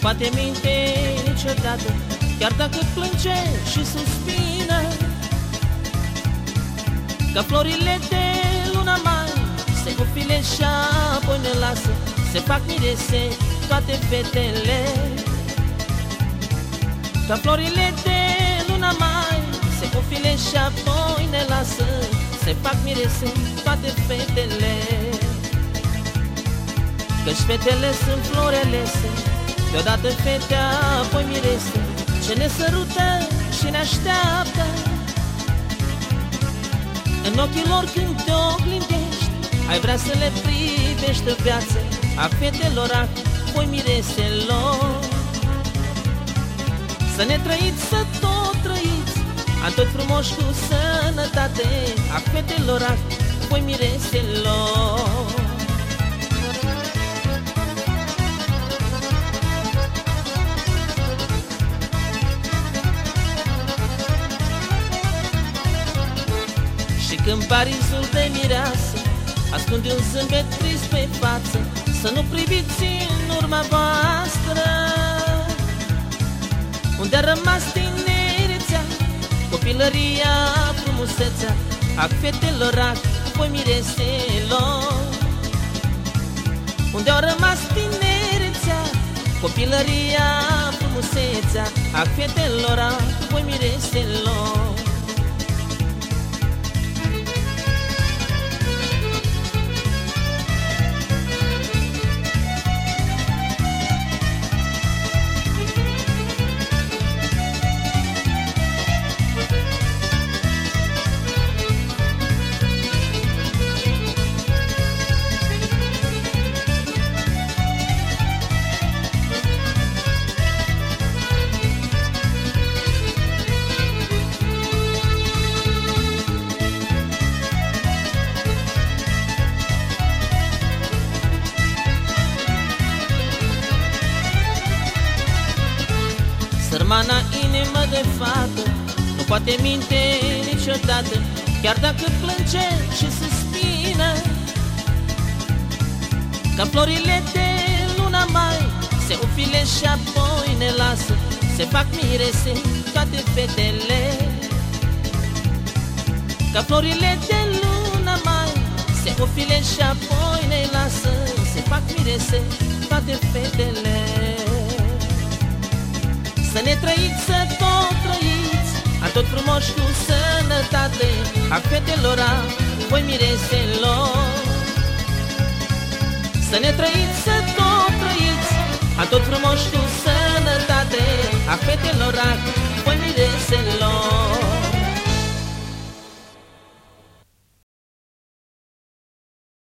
poate minte niciodată Chiar dacă plânge și suspină. Ca florile de luna mai Se copile și apoi ne lasă Se fac mirese toate fetele. Ca florile de luna mai Se copile și apoi ne lasă Se fac mirese toate fetele Căci fetele sunt florelese Deodată fetea, apoi mirese. Ce ne sărută și ne așteaptă În ochii lor când te oglindești Ai vrea să le privești în viață. A fetelor, apoi mireselor Să ne trăiți, să tot trăiți Am tot frumoși cu sănătate. A fetelor, apoi mireselor Când Parisul de mireasă Ascunde un zâmbet trist pe față Să nu priviți în urma voastră. Unde a rămas tinerețea Copilăria, frumusețea A fetelor, a voi mireselor. Unde au rămas tinerețea Copilăria, frumusețea A fetelor, a voi mireselor Sărmana inimă de fată Nu poate minte niciodată Chiar dacă plânge și suspină. Ca florile de luna mai Se ufile și apoi ne lasă Se fac mirese toate fetele. Ca florile de luna mai Se ufile și apoi ne lasă Se fac mirese toate fetele să ne trăiți, să tot trăiți A tot frumoși cu sănătate A fetelor, a voi mireselor Să ne trăiți, să tot trăiți A tot frumoși cu sănătate A fetelor, a